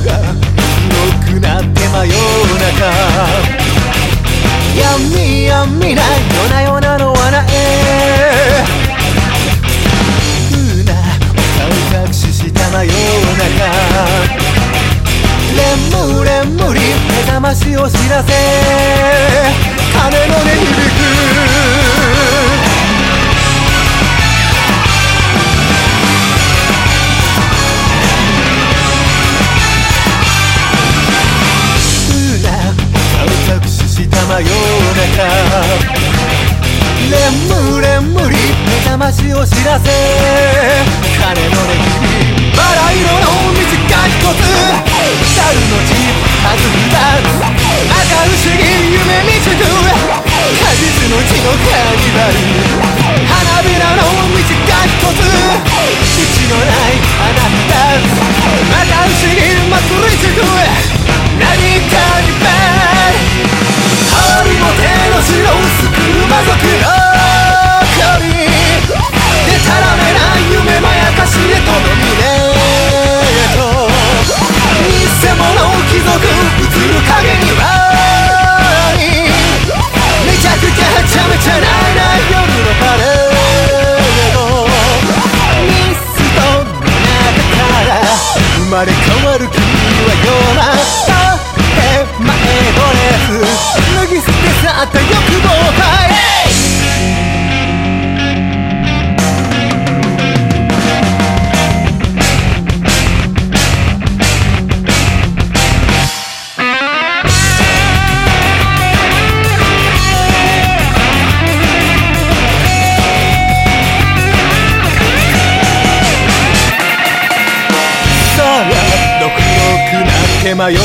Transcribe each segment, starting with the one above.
が黒くなって真夜中闇闇な夜な夜なの罠へうな顔隠しした真夜中レムレムリ目覚ましを知らせ。鐘の音響く眠れ無理。目覚ましを知らせ。金の音響くバラ色の短い一つどくなって真夜中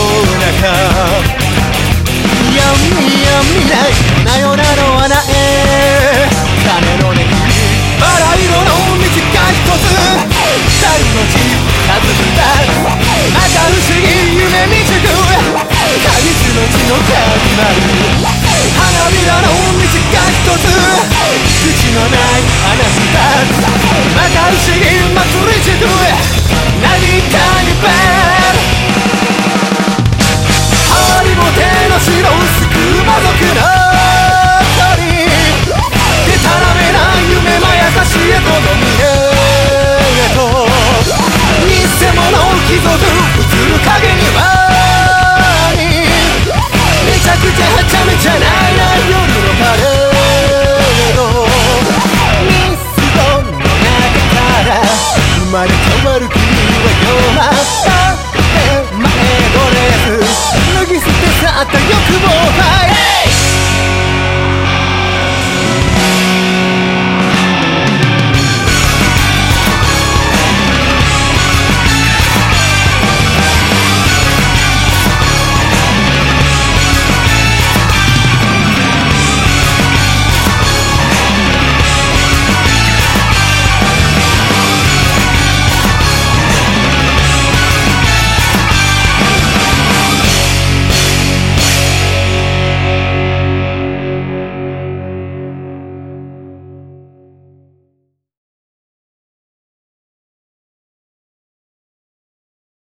闇闇ない夜な夜なの穴へ鐘の音響くバラ色の短い一つ猿の血弾んだまた不思議夢見つく果実の血のカーニバル花びらの短い一つ口のない話だまた不思議